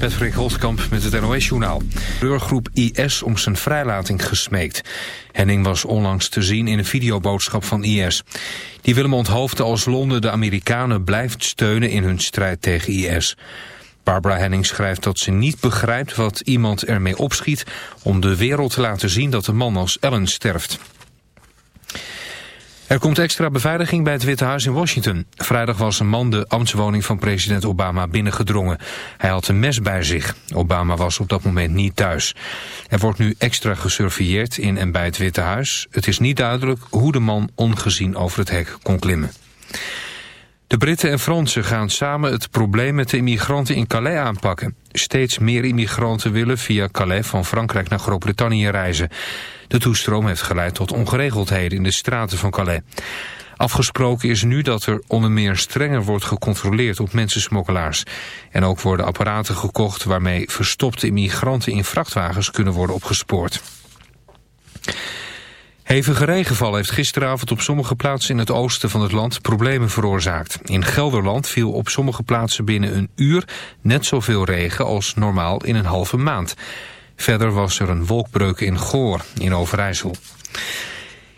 Patrick Holtkamp met het NOS-journaal. Reurgroep IS om zijn vrijlating gesmeekt. Henning was onlangs te zien in een videoboodschap van IS. Die willen onthoofden als Londen de Amerikanen blijft steunen in hun strijd tegen IS. Barbara Henning schrijft dat ze niet begrijpt wat iemand ermee opschiet... om de wereld te laten zien dat een man als Ellen sterft. Er komt extra beveiliging bij het Witte Huis in Washington. Vrijdag was een man de ambtswoning van president Obama binnengedrongen. Hij had een mes bij zich. Obama was op dat moment niet thuis. Er wordt nu extra gesurveilleerd in en bij het Witte Huis. Het is niet duidelijk hoe de man ongezien over het hek kon klimmen. De Britten en Fransen gaan samen het probleem met de immigranten in Calais aanpakken. Steeds meer immigranten willen via Calais van Frankrijk naar Groot-Brittannië reizen. De toestroom heeft geleid tot ongeregeldheden in de straten van Calais. Afgesproken is nu dat er onder meer strenger wordt gecontroleerd op mensensmokkelaars. En ook worden apparaten gekocht waarmee verstopte immigranten in vrachtwagens kunnen worden opgespoord. Hevige regenval heeft gisteravond op sommige plaatsen in het oosten van het land problemen veroorzaakt. In Gelderland viel op sommige plaatsen binnen een uur net zoveel regen als normaal in een halve maand. Verder was er een wolkbreuk in Goor in Overijssel.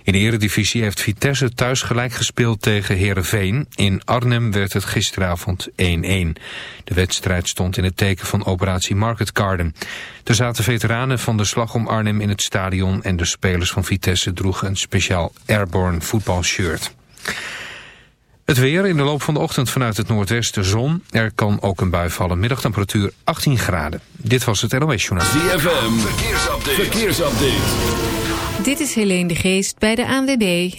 In de eredivisie heeft Vitesse thuis gelijk gespeeld tegen Heerenveen. In Arnhem werd het gisteravond 1-1. De wedstrijd stond in het teken van operatie Market Garden. Er zaten veteranen van de slag om Arnhem in het stadion... en de spelers van Vitesse droegen een speciaal Airborne voetbalshirt. Het weer in de loop van de ochtend vanuit het noordwesten zon. Er kan ook een bui vallen. Middagtemperatuur 18 graden. Dit was het NOS Journaal. ZFM, verkeersupdate. verkeersupdate. Dit is Helene de Geest bij de ANWB.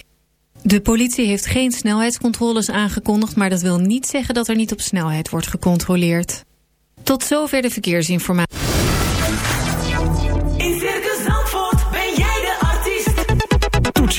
De politie heeft geen snelheidscontroles aangekondigd... maar dat wil niet zeggen dat er niet op snelheid wordt gecontroleerd. Tot zover de verkeersinformatie.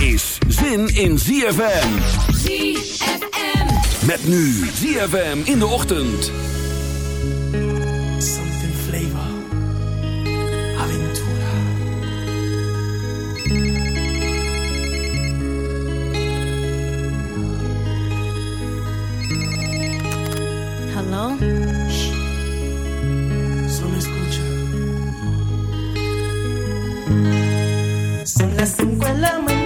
is zin in ZFM. ZFM. Met nu ZFM in de ochtend. Something flavor. Aventura. Hallo? Solo escucha. Son las 5 de la mañana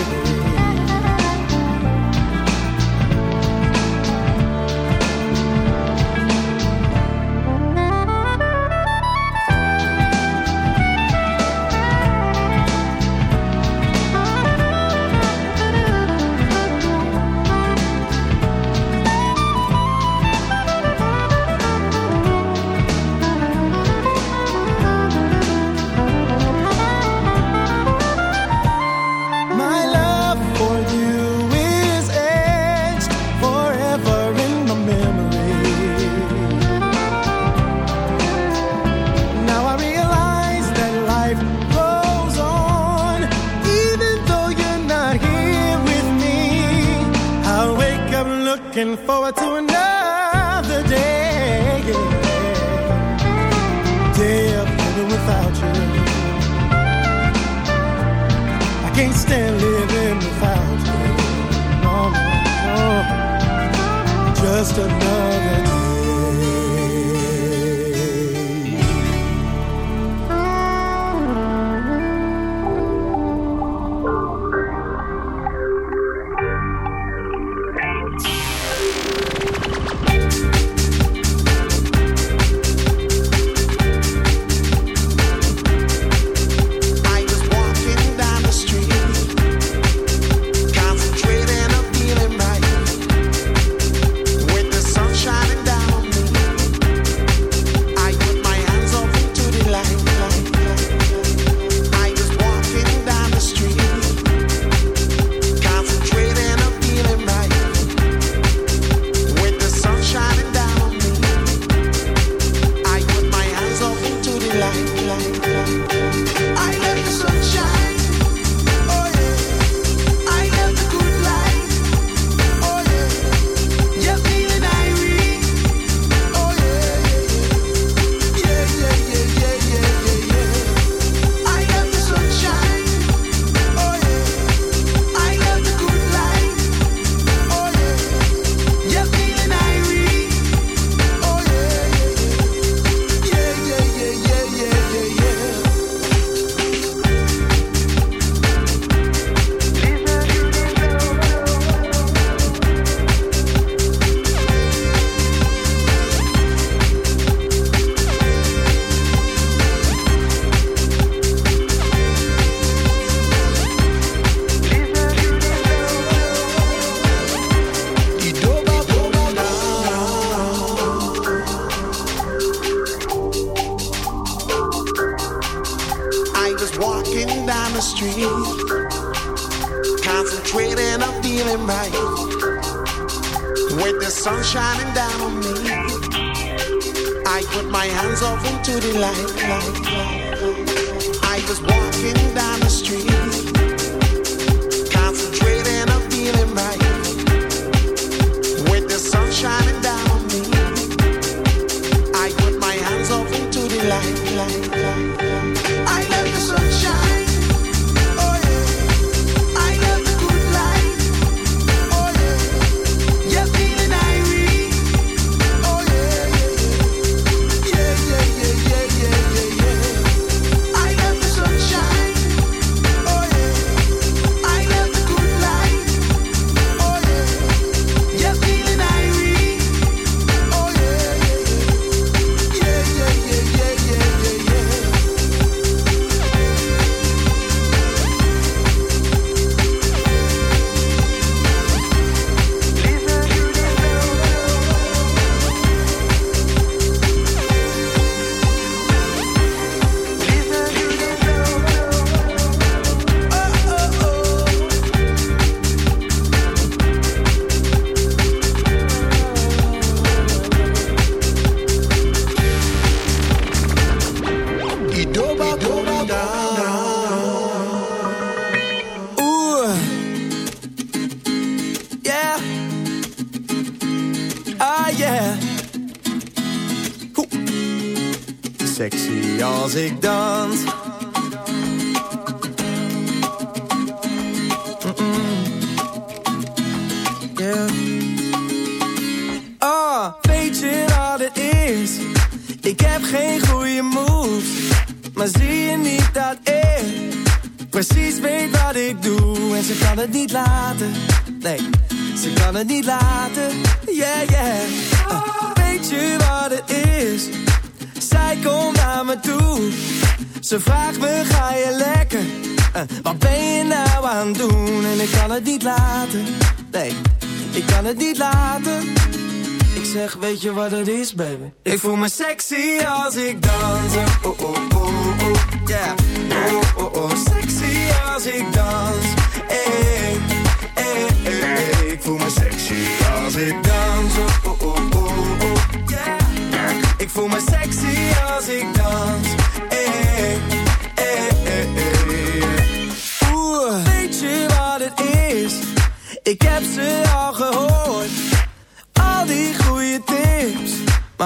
Weet je wat baby? Ik voel me sexy als ik dans. Oh, oh, oh, oh, yeah. Oh, oh, oh, sexy als ik dans. Hey, hey, hey, hey. Ik voel me sexy als ik dans. Oh, oh, oh, oh, oh, yeah. Ik voel me sexy als ik dans.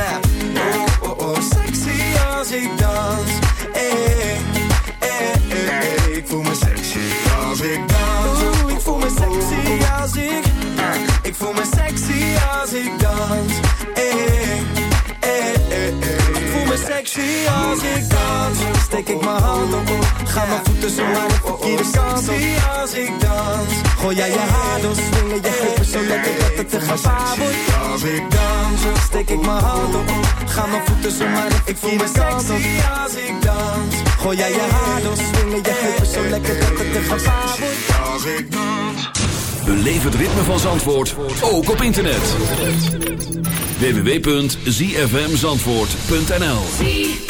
Yeah. Oh, oh, oh, sexy als ik dans. Hey, hey, hey. Ik voel me sexy als ik dans. Oeh, ik voel me sexy als ik. Ik voel me sexy als ik dans. Hey, hey, hey, hey. Ik voel me sexy als ik dans. Steek ik mijn hand op, ga mijn voeten zo naar de verkeerde kant op. als ik dans. Gooi jij je haar door, swingen je heupen zo lekker dat het te gevaar wordt. Als ik dans, steek ik mijn hand op, ga mijn voeten zo naar de verkeerde kant op. als ik dans. Gooi jij je haar door, swingen je heupen zo lekker dat het te gevaar wordt. Als ik dans. Beleef het ritme van Zandvoort, ook op internet. www.zfmzandvoort.nl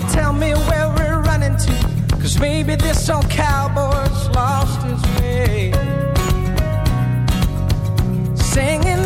heart tell me where we're running to. Cause maybe this old cowboy's lost his way. Singing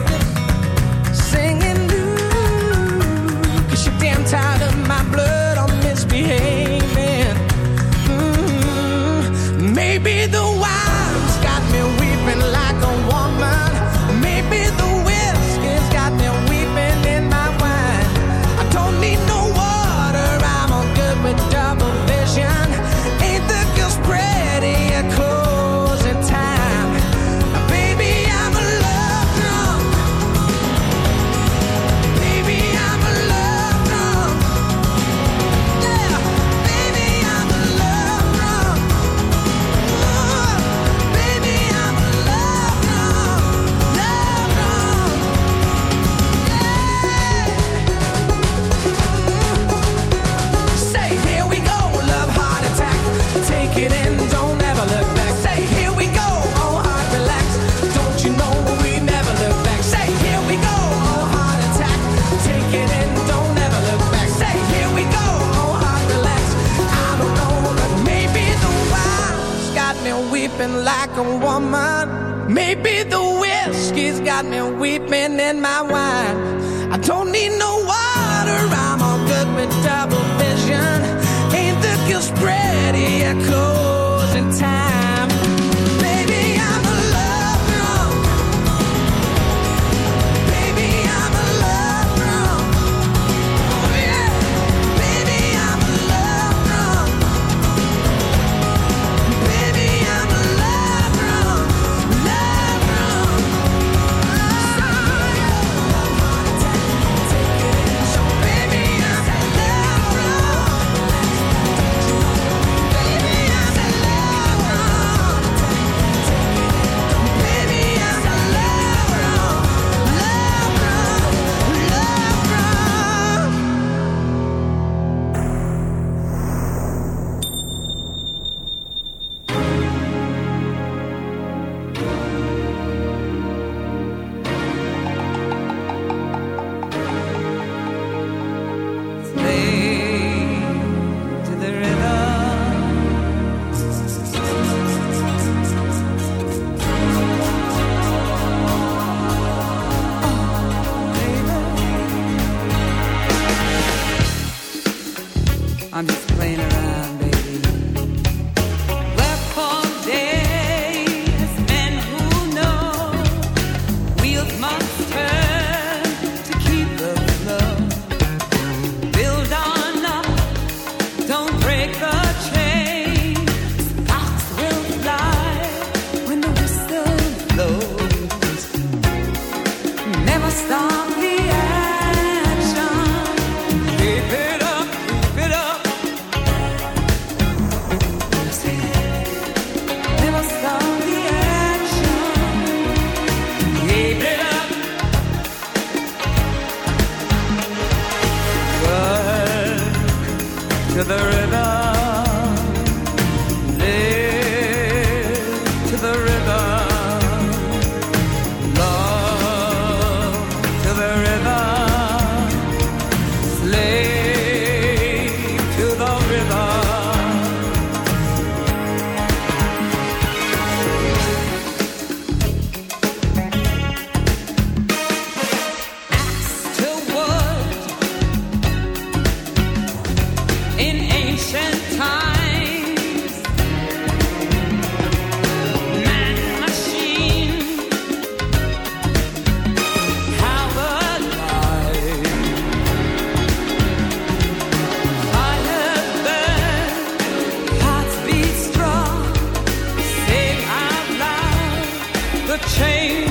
change.